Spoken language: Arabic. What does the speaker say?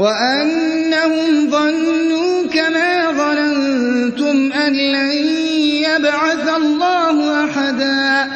وأنهم ظنوا كما ظننتم أن لن يبعث الله أحدا.